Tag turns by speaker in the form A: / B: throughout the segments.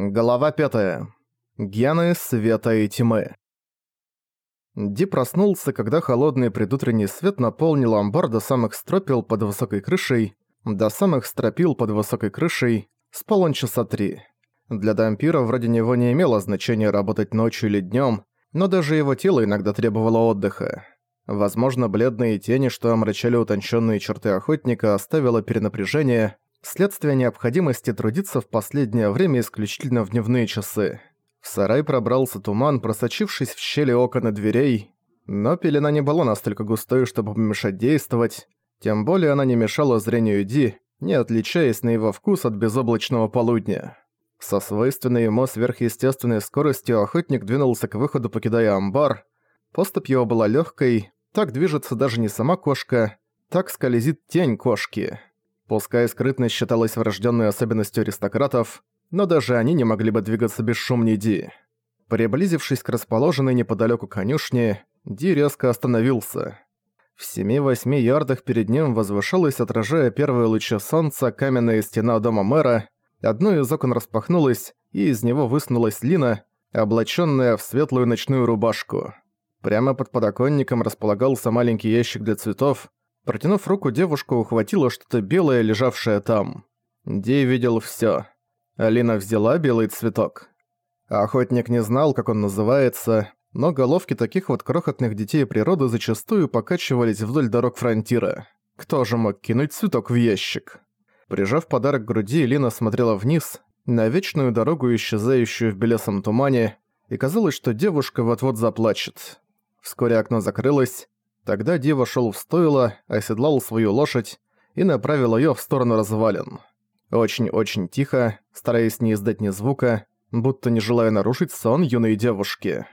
A: Глава 5. Гены света и тьмы. Ди проснулся, когда холодный предутренний свет наполнил амбар до самых стропил под высокой крышей, до самых стропил под высокой крышей, спал он часа три. Для дампира вроде него не имело значения работать ночью или днем, но даже его тело иногда требовало отдыха. Возможно, бледные тени, что омрачали утонченные черты охотника, оставило перенапряжение – Следствие необходимости трудиться в последнее время исключительно в дневные часы. В сарай пробрался туман, просочившись в щели окон и дверей, но пелена не была настолько густой, чтобы помешать действовать, тем более она не мешала зрению Ди, не отличаясь на его вкус от безоблачного полудня. Со свойственной ему сверхъестественной скоростью охотник двинулся к выходу, покидая амбар. Поступь его была легкой, так движется даже не сама кошка, так скользит тень кошки. Пускай скрытность считалась врожденной особенностью аристократов, но даже они не могли бы двигаться бесшумнее Ди. Приблизившись к расположенной неподалеку конюшне, Ди резко остановился. В семи-восьми ярдах перед ним возвышалась, отражая первые лучи солнца, каменная стена дома мэра, одно из окон распахнулось, и из него высунулась Лина, облаченная в светлую ночную рубашку. Прямо под подоконником располагался маленький ящик для цветов, Протянув руку, девушка ухватила что-то белое, лежавшее там. Ди видел всё. Алина взяла белый цветок. Охотник не знал, как он называется, но головки таких вот крохотных детей природы зачастую покачивались вдоль дорог фронтира. Кто же мог кинуть цветок в ящик? Прижав подарок к груди, Лина смотрела вниз, на вечную дорогу, исчезающую в белесом тумане, и казалось, что девушка вот-вот заплачет. Вскоре окно закрылось, Тогда Ди вошёл в стойло, оседлал свою лошадь и направил её в сторону развалин. Очень-очень тихо, стараясь не издать ни звука, будто не желая нарушить сон юной девушки.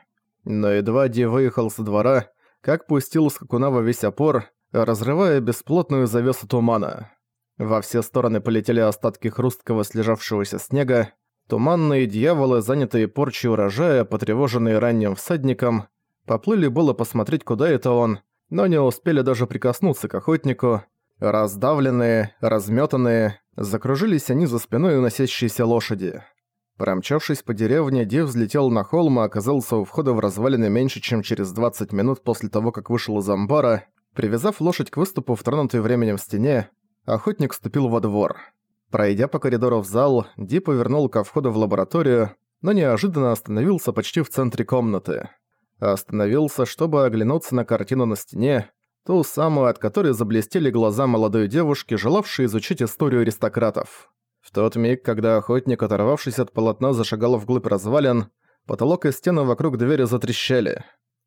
A: Но едва Ди выехал со двора, как пустил скакуна во весь опор, разрывая бесплотную завесу тумана. Во все стороны полетели остатки хрусткого слежавшегося снега, туманные дьяволы, занятые порчей урожая, потревоженные ранним всадником, поплыли было посмотреть, куда это он, но не успели даже прикоснуться к охотнику. Раздавленные, разметанные, закружились они за спиной уносящейся лошади. Промчавшись по деревне, Ди взлетел на холм и оказался у входа в развалины меньше, чем через 20 минут после того, как вышел из амбара. Привязав лошадь к выступу в тронутой временем стене, охотник вступил во двор. Пройдя по коридору в зал, Ди повернул ко входу в лабораторию, но неожиданно остановился почти в центре комнаты. Остановился, чтобы оглянуться на картину на стене, ту самую, от которой заблестели глаза молодой девушки, желавшей изучить историю аристократов. В тот миг, когда охотник, оторвавшись от полотна, зашагал вглубь развалин, потолок и стены вокруг двери затрещали.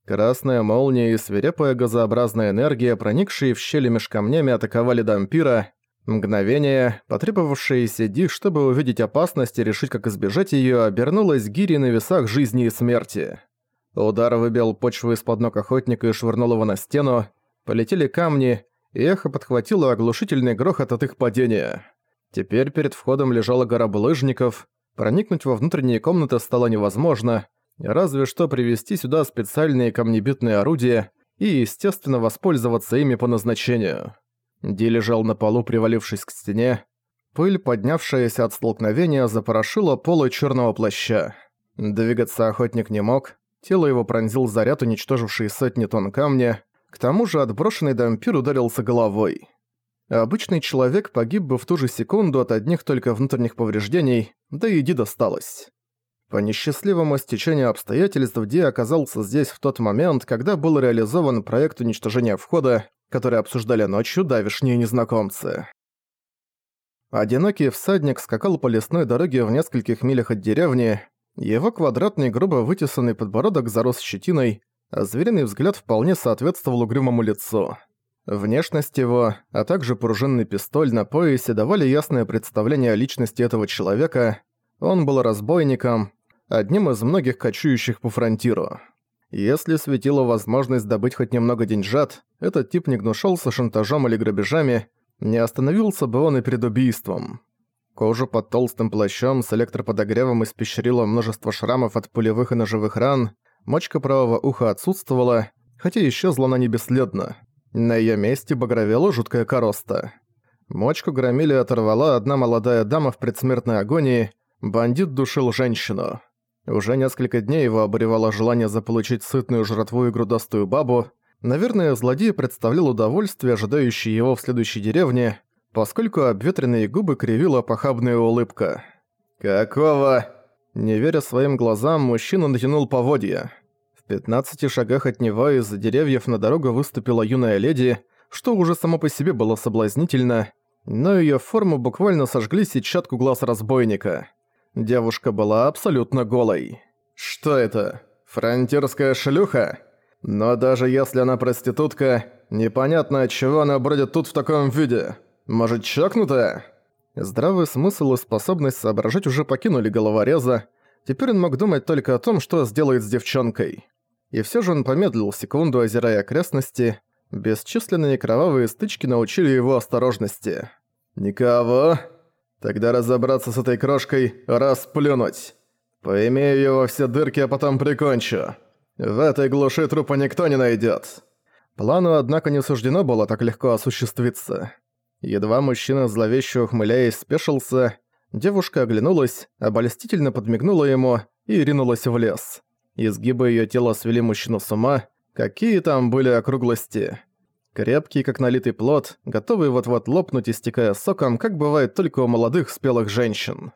A: Красная молния и свирепая газообразная энергия, проникшие в щели меж камнями, атаковали дампира. Мгновение, потребовавшееся Ди, чтобы увидеть опасность и решить, как избежать её, обернулось гири на весах жизни и смерти. Удар выбил почву из-под ног охотника и швырнул его на стену. Полетели камни, и эхо подхватило оглушительный грохот от их падения. Теперь перед входом лежала гора булыжников. Проникнуть во внутренние комнаты стало невозможно, разве что привезти сюда специальные камнебитные орудия и, естественно, воспользоваться ими по назначению. Ди лежал на полу, привалившись к стене. Пыль, поднявшаяся от столкновения, запорошила полы черного плаща. Двигаться охотник не мог, Тело его пронзил заряд, уничтоживший сотни тонн камня. К тому же отброшенный дампир ударился головой. Обычный человек погиб бы в ту же секунду от одних только внутренних повреждений, да и Ди досталось. По несчастливому стечению обстоятельств Ди оказался здесь в тот момент, когда был реализован проект уничтожения входа, который обсуждали ночью давишние незнакомцы. Одинокий всадник скакал по лесной дороге в нескольких милях от деревни, его квадратный, грубо вытесанный подбородок зарос щетиной, а звериный взгляд вполне соответствовал угрюмому лицу. Внешность его, а также пружинный пистоль на поясе давали ясное представление о личности этого человека. Он был разбойником, одним из многих кочующих по фронтиру. Если светила возможность добыть хоть немного деньжат, этот тип не гнушался шантажом или грабежами, не остановился бы он и перед убийством. Кожу под толстым плащом с электроподогревом испещрило множество шрамов от пулевых и ножевых ран, мочка правого уха отсутствовала, хотя исчезла она не бесследно. На её месте багровела жуткая короста. Мочку громили оторвала одна молодая дама в предсмертной агонии, бандит душил женщину. Уже несколько дней его обуревало желание заполучить сытную жратву и грудастую бабу. Наверное, злодей представлял удовольствие, ожидающее его в следующей деревне, поскольку обветренные губы кривила похабная улыбка. «Какого?» Не веря своим глазам, мужчина натянул поводья. В 15 шагах от него из-за деревьев на дорогу выступила юная леди, что уже само по себе было соблазнительно, но её форму буквально сожгли сетчатку глаз разбойника. Девушка была абсолютно голой. Что это? Фронтирская шлюха? Но даже если она проститутка, непонятно, от чего она бродит тут в таком виде. Может, чокнутая? Здравый смысл и способность соображать уже покинули головореза. Теперь он мог думать только о том, что сделает с девчонкой. И всё же он помедлил секунду, озирая окрестности. Бесчисленные кровавые стычки научили его осторожности. «Никого?» Тогда разобраться с этой крошкой, расплюнуть. Поимею её во все дырки, а потом прикончу. В этой глуши трупа никто не найдёт. Плану, однако, не суждено было так легко осуществиться. Едва мужчина, зловеще ухмыляясь, спешился, девушка оглянулась, обольстительно подмигнула ему и ринулась в лес. Изгибы её тела свели мужчину с ума, какие там были округлости. Крепкий, как налитый плод, готовый вот-вот лопнуть, истекая соком, как бывает только у молодых спелых женщин.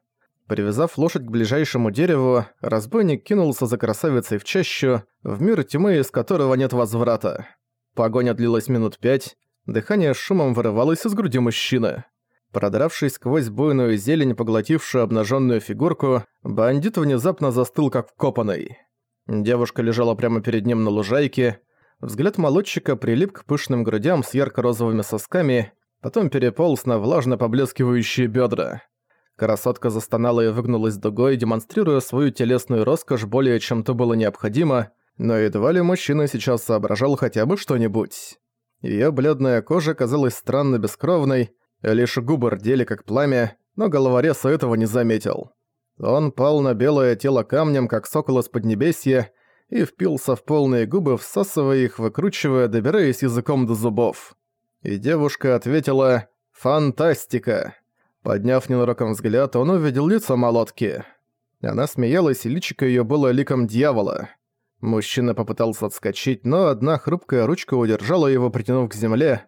A: Привязав лошадь к ближайшему дереву, разбойник кинулся за красавицей в чащу, в мир тьмы, из которого нет возврата. Погоня длилась минут пять, дыхание шумом вырывалось из груди мужчины. Продравшись сквозь буйную зелень, поглотившую обнаженную фигурку, бандит внезапно застыл как вкопанный. Девушка лежала прямо перед ним на лужайке, Взгляд молодчика прилип к пышным грудям с ярко-розовыми сосками, потом переполз на влажно поблескивающие бедра. Красотка застонала и выгнулась дугой, демонстрируя свою телесную роскошь более чем то было необходимо, но едва ли мужчина сейчас соображал хотя бы что-нибудь. Её бледная кожа казалась странно бескровной, лишь губы рдели как пламя, но головорез этого не заметил. Он пал на белое тело камнем, как сокол из Поднебесья, и впился в полные губы, всасывая их, выкручивая, добираясь языком до зубов. И девушка ответила «Фантастика!». Подняв ненароком взгляд, он увидел лицо молотки. Она смеялась, и личико её было ликом дьявола. Мужчина попытался отскочить, но одна хрупкая ручка удержала его, притянув к земле,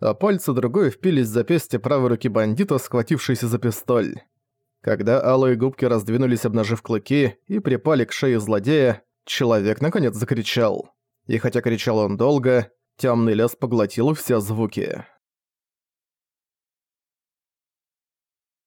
A: а пальцы другой впились в запястье правой руки бандита, схватившейся за пистоль. Когда алые губки раздвинулись, обнажив клыки, и припали к шее злодея, Человек наконец закричал. И хотя кричал он долго, темный лес поглотил все звуки.